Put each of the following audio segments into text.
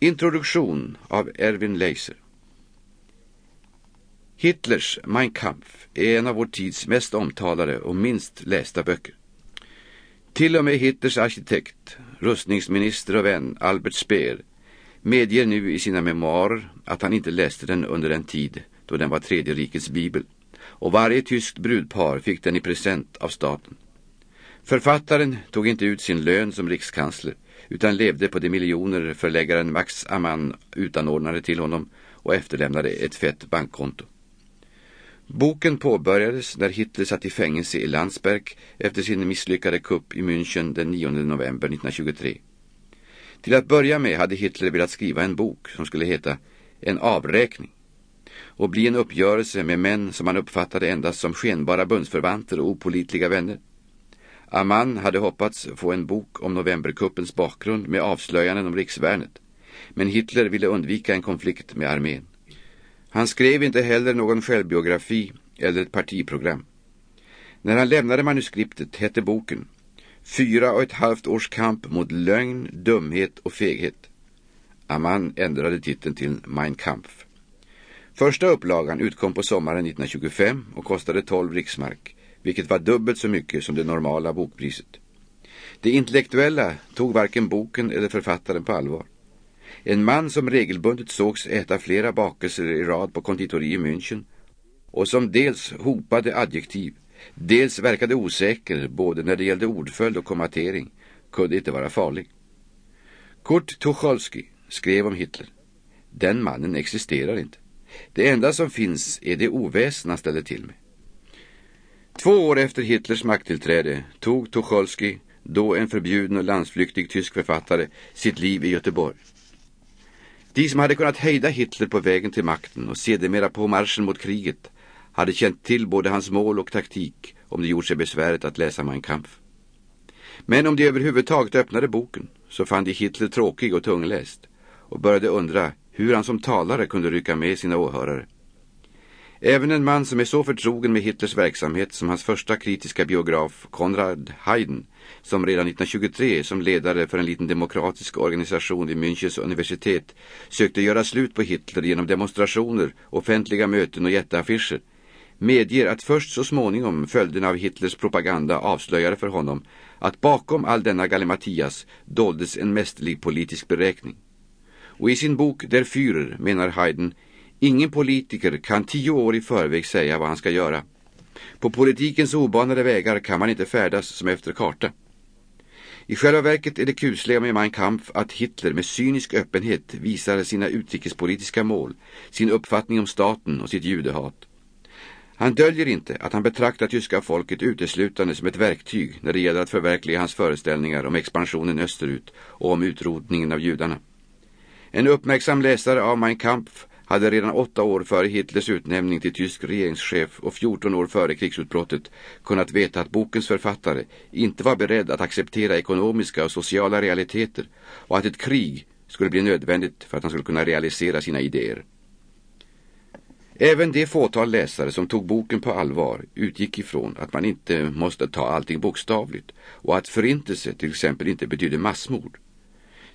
Introduktion av Erwin Leiser Hitlers Mein Kampf är en av vår tids mest omtalade och minst lästa böcker. Till och med Hitlers arkitekt, rustningsminister och vän Albert Speer medger nu i sina memoarer att han inte läste den under en tid då den var tredje rikets bibel och varje tyskt brudpar fick den i present av staten. Författaren tog inte ut sin lön som rikskansler utan levde på de miljoner förläggaren Max Amann utanordnade till honom och efterlämnade ett fett bankkonto. Boken påbörjades när Hitler satt i fängelse i Landsberg efter sin misslyckade kupp i München den 9 november 1923. Till att börja med hade Hitler velat skriva en bok som skulle heta En avräkning och bli en uppgörelse med män som han uppfattade endast som skenbara bundsförvanter och opolitliga vänner. Amman hade hoppats få en bok om novemberkuppens bakgrund med avslöjanden om riksvärnet. Men Hitler ville undvika en konflikt med armén. Han skrev inte heller någon självbiografi eller ett partiprogram. När han lämnade manuskriptet hette boken Fyra och ett halvt års kamp mot lögn, dumhet och feghet. Amman ändrade titeln till Mein Kampf. Första upplagan utkom på sommaren 1925 och kostade 12 riksmark vilket var dubbelt så mycket som det normala bokpriset. Det intellektuella tog varken boken eller författaren på allvar. En man som regelbundet sågs äta flera bakelser i rad på konditori i München och som dels hopade adjektiv, dels verkade osäker både när det gällde ordföljd och kommatering, kunde inte vara farlig. Kurt Tucholsky skrev om Hitler. Den mannen existerar inte. Det enda som finns är det oväsen han ställer till med. Två år efter Hitlers makttillträde tog Tucholsky, då en förbjuden och landsflyktig tysk författare, sitt liv i Göteborg. De som hade kunnat hejda Hitler på vägen till makten och sedermera på marschen mot kriget hade känt till både hans mål och taktik om de gjort sig besväret att läsa Mein Kampf. Men om de överhuvudtaget öppnade boken så fann de Hitler tråkig och tungläst och började undra hur han som talare kunde rycka med sina åhörare. Även en man som är så förtrogen med Hitlers verksamhet som hans första kritiska biograf Konrad Haydn, som redan 1923 som ledare för en liten demokratisk organisation vid Münchens universitet sökte göra slut på Hitler genom demonstrationer, offentliga möten och jätteaffischer, medger att först så småningom följderna av Hitlers propaganda avslöjade för honom att bakom all denna galimatias doldes en mästerlig politisk beräkning. Och i sin bok Der Führer menar Haydn Ingen politiker kan tio år i förväg säga vad han ska göra. På politikens obanade vägar kan man inte färdas som efter karta. I själva verket är det kusliga med Mein Kampf att Hitler med cynisk öppenhet visar sina utrikespolitiska mål, sin uppfattning om staten och sitt judehat. Han döljer inte att han betraktar tyska folket uteslutande som ett verktyg när det gäller att förverkliga hans föreställningar om expansionen österut och om utrotningen av judarna. En uppmärksam läsare av Mein Kampf hade redan åtta år före Hitlers utnämning till tysk regeringschef och 14 år före krigsutbrottet kunnat veta att bokens författare inte var beredd att acceptera ekonomiska och sociala realiteter och att ett krig skulle bli nödvändigt för att han skulle kunna realisera sina idéer. Även det fåtal läsare som tog boken på allvar utgick ifrån att man inte måste ta allting bokstavligt och att förintelse till exempel inte betydde massmord.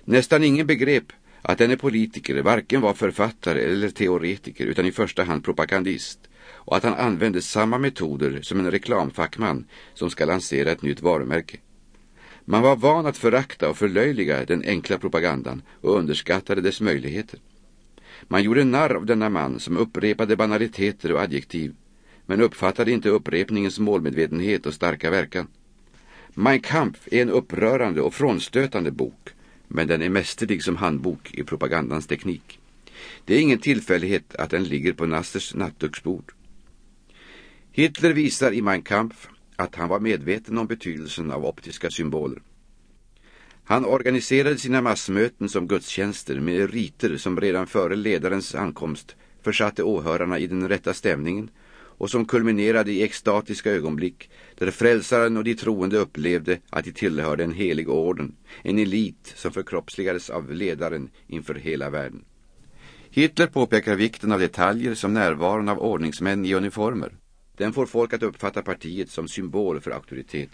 Nästan ingen begrep att denne politiker varken var författare eller teoretiker utan i första hand propagandist och att han använde samma metoder som en reklamfackman som ska lansera ett nytt varumärke. Man var van att förakta och förlöjliga den enkla propagandan och underskattade dess möjligheter. Man gjorde narr av denna man som upprepade banaliteter och adjektiv men uppfattade inte upprepningens målmedvetenhet och starka verkan. Mein Kampf är en upprörande och frånstötande bok men den är mästerlig som handbok i propagandans teknik. Det är ingen tillfällighet att den ligger på Nassers nattduksbord. Hitler visar i Mein Kampf att han var medveten om betydelsen av optiska symboler. Han organiserade sina massmöten som gudstjänster med riter som redan före ledarens ankomst försatte åhörarna i den rätta stämningen och som kulminerade i extatiska ögonblick där frälsaren och de troende upplevde att de tillhörde en helig orden, en elit som förkroppsligades av ledaren inför hela världen. Hitler påpekar vikten av detaljer som närvaron av ordningsmän i uniformer. Den får folk att uppfatta partiet som symbol för auktoritet.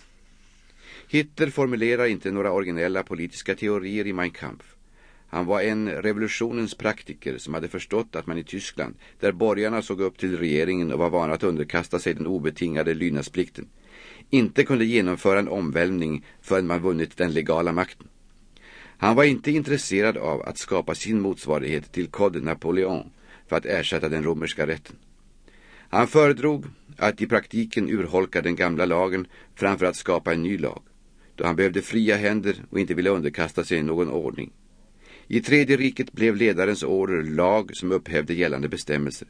Hitler formulerar inte några originella politiska teorier i Mein Kampf. Han var en revolutionens praktiker som hade förstått att man i Tyskland, där borgarna såg upp till regeringen och var vana att underkasta sig den obetingade lydnadsplikten, inte kunde genomföra en omvälvning förrän man vunnit den legala makten. Han var inte intresserad av att skapa sin motsvarighet till Code Napoleon för att ersätta den romerska rätten. Han föredrog att i praktiken urholka den gamla lagen framför att skapa en ny lag, då han behövde fria händer och inte ville underkasta sig någon ordning. I tredje riket blev ledarens order lag som upphävde gällande bestämmelser.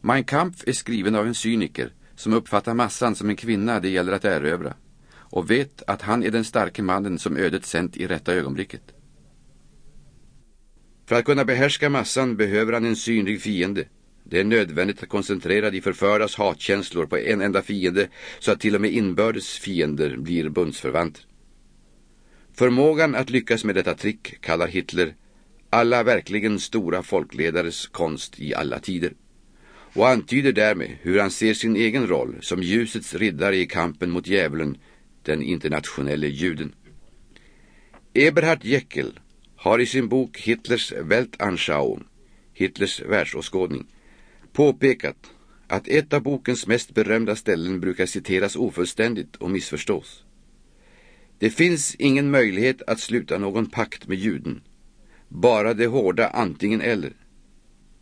Mein Kampf är skriven av en cyniker som uppfattar massan som en kvinna det gäller att erövra och vet att han är den starke mannen som ödet sänt i rätta ögonblicket. För att kunna behärska massan behöver han en synlig fiende. Det är nödvändigt att koncentrera de förfördas hatkänslor på en enda fiende så att till och med inbördes fiender blir bundsförvanter. Förmågan att lyckas med detta trick kallar Hitler alla verkligen stora folkledares konst i alla tider och antyder därmed hur han ser sin egen roll som ljusets riddare i kampen mot djävulen, den internationelle juden. Eberhard Jäckel har i sin bok Hitlers Weltanschauung, Hitlers världsåskådning, påpekat att ett av bokens mest berömda ställen brukar citeras ofullständigt och missförstås. Det finns ingen möjlighet att sluta någon pakt med juden. Bara det hårda antingen eller.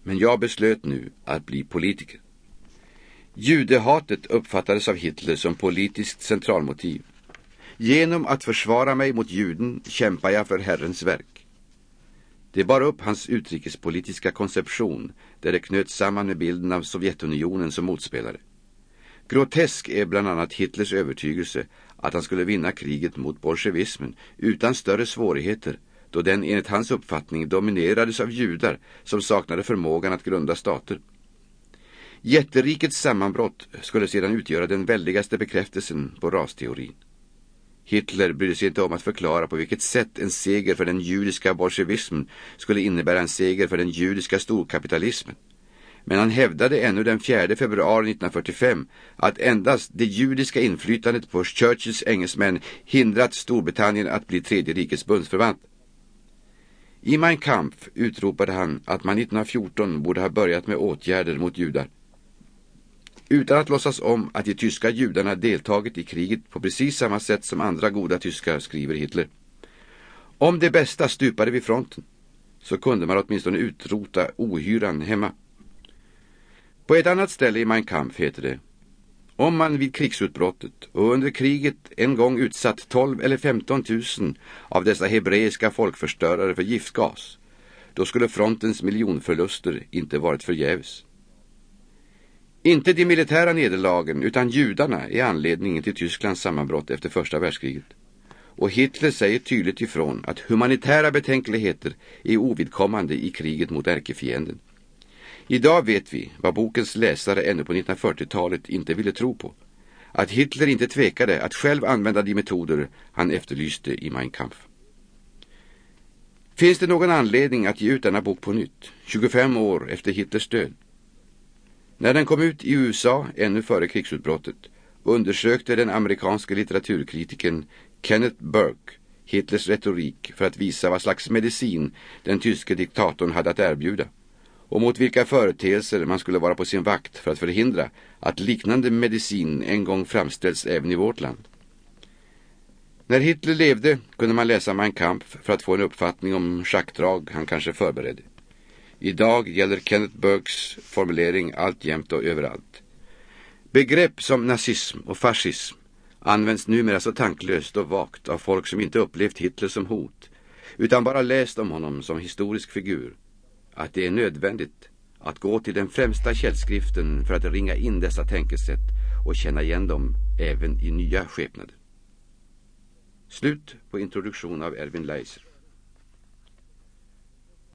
Men jag beslöt nu att bli politiker. Judehatet uppfattades av Hitler som politiskt centralmotiv. Genom att försvara mig mot juden kämpar jag för Herrens verk. Det bar upp hans utrikespolitiska konception där det knöts samman med bilden av Sovjetunionen som motspelare. Grotesk är bland annat Hitlers övertygelse att han skulle vinna kriget mot bolsjevismen utan större svårigheter då den enligt hans uppfattning dominerades av judar som saknade förmågan att grunda stater. Jätterikets sammanbrott skulle sedan utgöra den väldigaste bekräftelsen på rasteorin. Hitler brydde sig inte om att förklara på vilket sätt en seger för den judiska bolsjevismen skulle innebära en seger för den judiska storkapitalismen. Men han hävdade ännu den 4 februari 1945 att endast det judiska inflytandet på Churchills engelsmän hindrat Storbritannien att bli tredje rikets bundsförvant. I Mein Kampf utropade han att man 1914 borde ha börjat med åtgärder mot judar. Utan att låtsas om att de tyska judarna deltagit i kriget på precis samma sätt som andra goda tyskar, skriver Hitler. Om det bästa stupade vid fronten så kunde man åtminstone utrota ohyran hemma. På ett annat ställe i Mein Kampf heter det om man vid krigsutbrottet och under kriget en gång utsatt 12 eller 15 000 av dessa hebreiska folkförstörare för giftgas, då skulle frontens miljonförluster inte varit förgäves. Inte de militära nederlagen utan judarna är anledningen till Tysklands sammanbrott efter första världskriget. Och Hitler säger tydligt ifrån att humanitära betänkligheter är ovidkommande i kriget mot ärkefienden. Idag vet vi vad bokens läsare ännu på 1940-talet inte ville tro på. Att Hitler inte tvekade att själv använda de metoder han efterlyste i Mein Kampf. Finns det någon anledning att ge ut denna bok på nytt, 25 år efter Hitlers död? När den kom ut i USA ännu före krigsutbrottet undersökte den amerikanske litteraturkritiken Kenneth Burke Hitlers retorik för att visa vad slags medicin den tyske diktatorn hade att erbjuda och mot vilka företeelser man skulle vara på sin vakt för att förhindra att liknande medicin en gång framställs även i vårt land. När Hitler levde kunde man läsa Mein Kampf för att få en uppfattning om schackdrag han kanske förberedde. Idag gäller Kenneth Burkes formulering alltjämt och överallt. Begrepp som nazism och fascism används numera så tanklöst och vagt av folk som inte upplevt Hitler som hot utan bara läst om honom som historisk figur att det är nödvändigt att gå till den främsta källskriften för att ringa in dessa tänkesätt och känna igen dem även i nya skepnader. Slut på introduktion av Erwin Leiser.